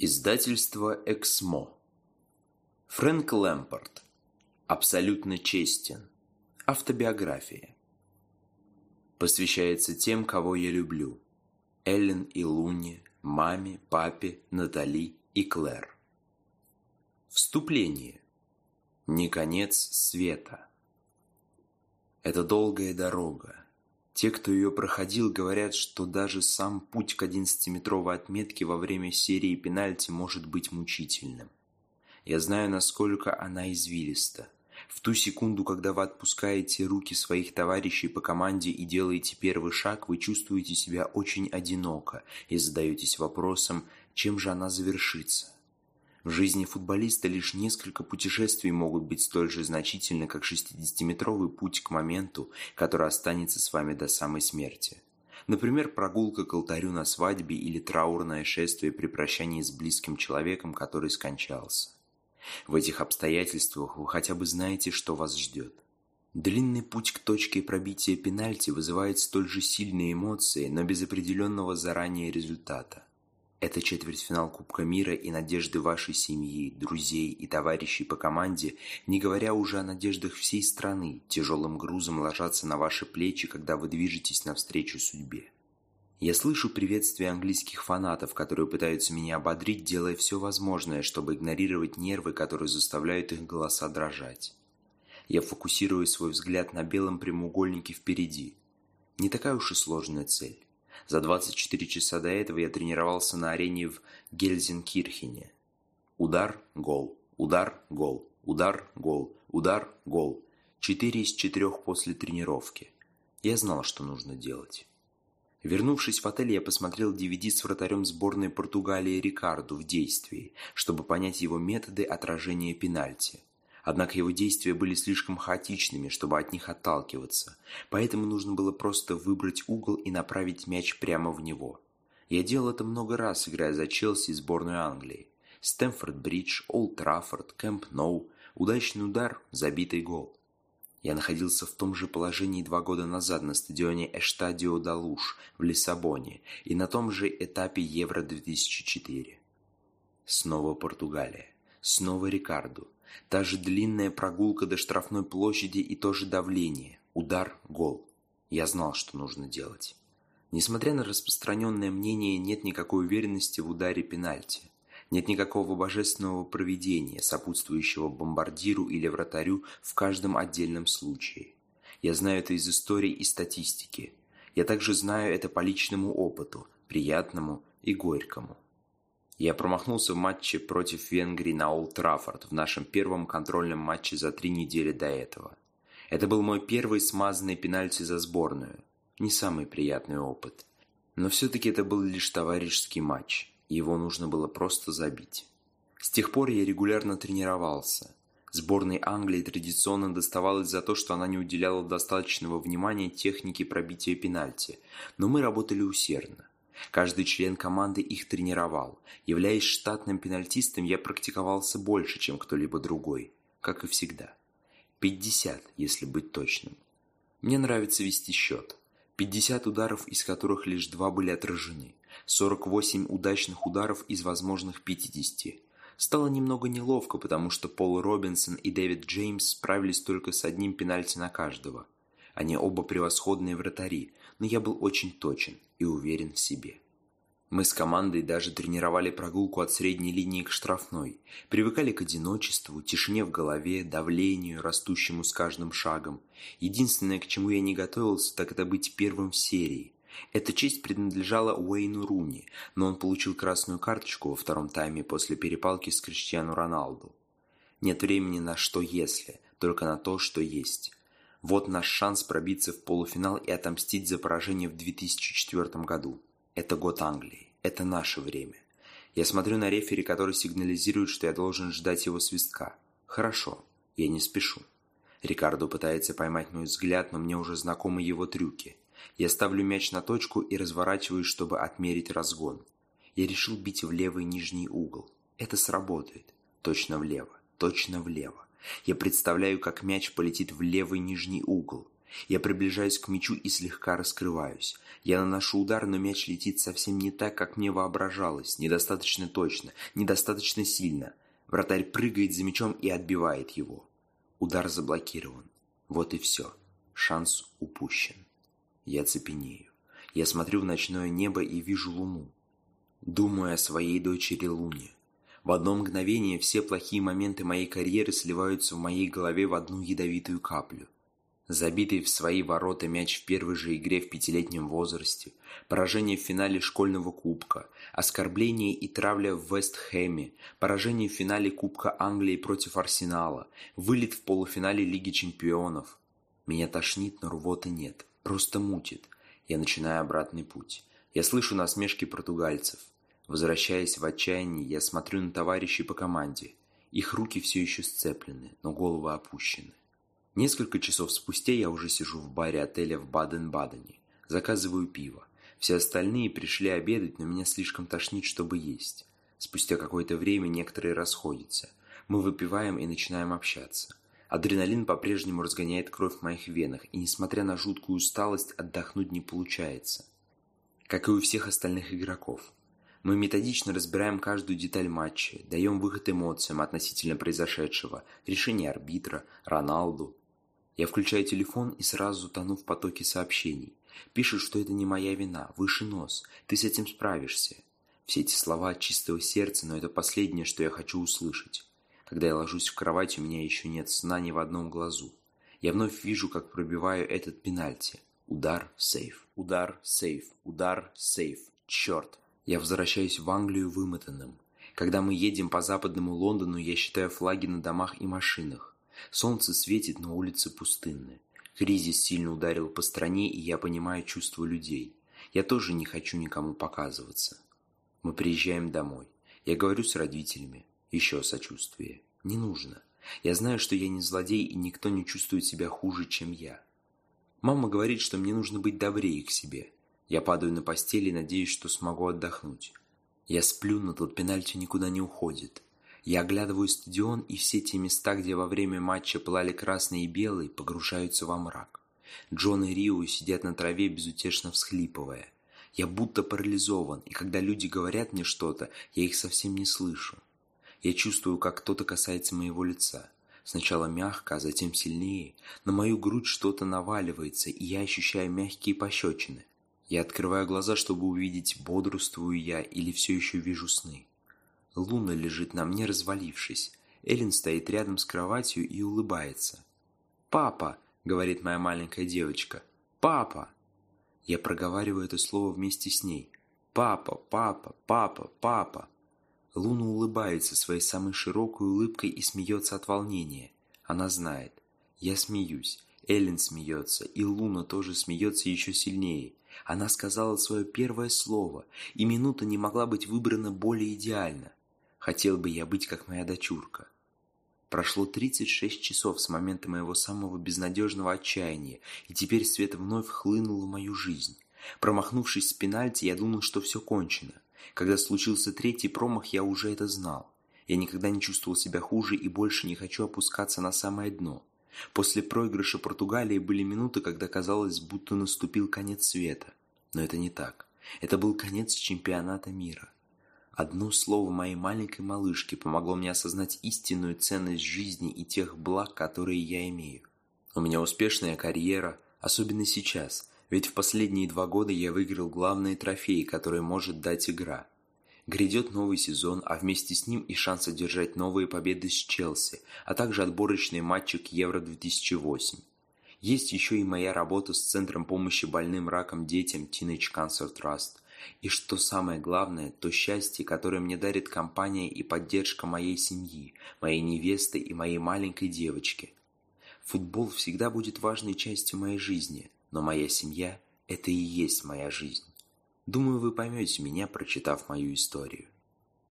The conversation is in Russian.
Издательство «Эксмо». Фрэнк Лэмпорт. Абсолютно честен. Автобиография. Посвящается тем, кого я люблю. Эллен и Луне, маме, папе, Натали и Клэр. Вступление. Не конец света. Это долгая дорога, те, кто ее проходил, говорят, что даже сам путь к 11-метровой отметке во время серии пенальти может быть мучительным. Я знаю, насколько она извилиста. В ту секунду, когда вы отпускаете руки своих товарищей по команде и делаете первый шаг, вы чувствуете себя очень одиноко и задаетесь вопросом, чем же она завершится. В жизни футболиста лишь несколько путешествий могут быть столь же значительны, как 60-метровый путь к моменту, который останется с вами до самой смерти. Например, прогулка к алтарю на свадьбе или траурное шествие при прощании с близким человеком, который скончался. В этих обстоятельствах вы хотя бы знаете, что вас ждет. Длинный путь к точке пробития пенальти вызывает столь же сильные эмоции, но без определенного заранее результата. Это четвертьфинал Кубка мира и надежды вашей семьи, друзей и товарищей по команде, не говоря уже о надеждах всей страны, тяжелым грузом ложатся на ваши плечи, когда вы движетесь навстречу судьбе. Я слышу приветствия английских фанатов, которые пытаются меня ободрить, делая все возможное, чтобы игнорировать нервы, которые заставляют их голоса дрожать. Я фокусирую свой взгляд на белом прямоугольнике впереди. Не такая уж и сложная цель. За 24 часа до этого я тренировался на арене в Гельзенкирхене. Удар, гол, удар, гол, удар, гол, удар, гол. Четыре из четырех после тренировки. Я знал, что нужно делать. Вернувшись в отель, я посмотрел DVD с вратарем сборной Португалии Рикарду в действии, чтобы понять его методы отражения пенальти. Однако его действия были слишком хаотичными, чтобы от них отталкиваться, поэтому нужно было просто выбрать угол и направить мяч прямо в него. Я делал это много раз, играя за Челси и сборную Англии. Стэнфорд-Бридж, Олд Траффорд, Кэмп Ноу, удачный удар, забитый гол. Я находился в том же положении два года назад на стадионе Эштадио Далуш в Лиссабоне и на том же этапе Евро-2004. Снова Португалия. Снова Рикарду. Та же длинная прогулка до штрафной площади и то же давление. Удар, гол. Я знал, что нужно делать. Несмотря на распространенное мнение, нет никакой уверенности в ударе пенальти. Нет никакого божественного проведения, сопутствующего бомбардиру или вратарю в каждом отдельном случае. Я знаю это из истории и статистики. Я также знаю это по личному опыту, приятному и горькому. Я промахнулся в матче против Венгрии на Олд Траффорд в нашем первом контрольном матче за три недели до этого. Это был мой первый смазанный пенальти за сборную. Не самый приятный опыт. Но все-таки это был лишь товарищеский матч. Его нужно было просто забить. С тех пор я регулярно тренировался. Сборной Англии традиционно доставалось за то, что она не уделяла достаточного внимания технике пробития пенальти, но мы работали усердно. Каждый член команды их тренировал. Являясь штатным пенальтистом, я практиковался больше, чем кто-либо другой. Как и всегда. 50, если быть точным. Мне нравится вести счет. 50 ударов, из которых лишь два были отражены. 48 удачных ударов из возможных 50. Стало немного неловко, потому что Пол Робинсон и Дэвид Джеймс справились только с одним пенальти на каждого. Они оба превосходные вратари, но я был очень точен и уверен в себе. Мы с командой даже тренировали прогулку от средней линии к штрафной, привыкали к одиночеству, тишине в голове, давлению, растущему с каждым шагом. Единственное, к чему я не готовился, так это быть первым в серии. Эта честь принадлежала Уэйну Руни, но он получил красную карточку во втором тайме после перепалки с Криштиану Роналду. Нет времени на что если, только на то, что есть. Вот наш шанс пробиться в полуфинал и отомстить за поражение в 2004 году. Это год Англии. Это наше время. Я смотрю на рефери, который сигнализирует, что я должен ждать его свистка. Хорошо, я не спешу. Рикардо пытается поймать мой взгляд, но мне уже знакомы его трюки. Я ставлю мяч на точку и разворачиваюсь, чтобы отмерить разгон. Я решил бить в левый нижний угол. Это сработает. Точно влево, точно влево. Я представляю, как мяч полетит в левый нижний угол. Я приближаюсь к мячу и слегка раскрываюсь. Я наношу удар, но мяч летит совсем не так, как мне воображалось, недостаточно точно, недостаточно сильно. Вратарь прыгает за мячом и отбивает его. Удар заблокирован. Вот и все. Шанс упущен. Я цепенею. Я смотрю в ночное небо и вижу луну. Думаю о своей дочери Луне. В одно мгновение все плохие моменты моей карьеры сливаются в моей голове в одну ядовитую каплю. Забитый в свои ворота мяч в первой же игре в пятилетнем возрасте, поражение в финале школьного кубка, оскорбление и травля в Вест-Хэме, поражение в финале Кубка Англии против Арсенала, вылет в полуфинале Лиги Чемпионов. Меня тошнит, но рвоты нет, просто мутит. Я начинаю обратный путь. Я слышу насмешки португальцев. Возвращаясь в отчаянии, я смотрю на товарищей по команде. Их руки все еще сцеплены, но головы опущены. Несколько часов спустя я уже сижу в баре отеля в Баден-Бадене. Заказываю пиво. Все остальные пришли обедать, но меня слишком тошнит, чтобы есть. Спустя какое-то время некоторые расходятся. Мы выпиваем и начинаем общаться. Адреналин по-прежнему разгоняет кровь в моих венах, и несмотря на жуткую усталость, отдохнуть не получается. Как и у всех остальных игроков. Мы методично разбираем каждую деталь матча, даем выход эмоциям относительно произошедшего, решение арбитра, Роналду. Я включаю телефон и сразу тону в потоке сообщений. Пишут, что это не моя вина, выше нос, ты с этим справишься. Все эти слова от чистого сердца, но это последнее, что я хочу услышать. Когда я ложусь в кровать, у меня еще нет сна ни в одном глазу. Я вновь вижу, как пробиваю этот пенальти. Удар, сейф. Удар, сейф. Удар, сейф. Черт. Я возвращаюсь в Англию вымотанным. Когда мы едем по западному Лондону, я считаю флаги на домах и машинах. Солнце светит, но улицы пустынны. Кризис сильно ударил по стране, и я понимаю чувства людей. Я тоже не хочу никому показываться. Мы приезжаем домой. Я говорю с родителями. Еще сочувствие. Не нужно. Я знаю, что я не злодей, и никто не чувствует себя хуже, чем я. Мама говорит, что мне нужно быть добрее к себе. Я падаю на постель и надеюсь, что смогу отдохнуть. Я сплю, но тот пенальти никуда не уходит. Я оглядываю стадион, и все те места, где во время матча плали красные и белые, погружаются во мрак. Джон и Рио сидят на траве, безутешно всхлипывая. Я будто парализован, и когда люди говорят мне что-то, я их совсем не слышу. Я чувствую, как кто-то касается моего лица. Сначала мягко, а затем сильнее. На мою грудь что-то наваливается, и я ощущаю мягкие пощечины. Я открываю глаза, чтобы увидеть, бодрствую я или все еще вижу сны. Луна лежит на мне, развалившись. Эллен стоит рядом с кроватью и улыбается. «Папа!» — говорит моя маленькая девочка. «Папа!» Я проговариваю это слово вместе с ней. «Папа! Папа! Папа! Папа!» Луна улыбается своей самой широкой улыбкой и смеется от волнения. Она знает. Я смеюсь. Эллен смеется, и Луна тоже смеется еще сильнее. Она сказала свое первое слово, и минута не могла быть выбрана более идеально. Хотел бы я быть как моя дочурка. Прошло 36 часов с момента моего самого безнадежного отчаяния, и теперь свет вновь хлынул в мою жизнь. Промахнувшись с пенальти, я думал, что все кончено. Когда случился третий промах, я уже это знал. Я никогда не чувствовал себя хуже и больше не хочу опускаться на самое дно. После проигрыша Португалии были минуты, когда казалось, будто наступил конец света. Но это не так. Это был конец чемпионата мира. Одно слово моей маленькой малышки помогло мне осознать истинную ценность жизни и тех благ, которые я имею. У меня успешная карьера, особенно сейчас, ведь в последние два года я выиграл главные трофеи, которые может дать игра. Грядет новый сезон, а вместе с ним и шанс одержать новые победы с Челси, а также отборочные матчи к Евро-2008. Есть еще и моя работа с Центром помощи больным раком детям Teenage Cancer Trust. И что самое главное, то счастье, которое мне дарит компания и поддержка моей семьи, моей невесты и моей маленькой девочки. Футбол всегда будет важной частью моей жизни – но моя семья – это и есть моя жизнь. Думаю, вы поймете меня, прочитав мою историю.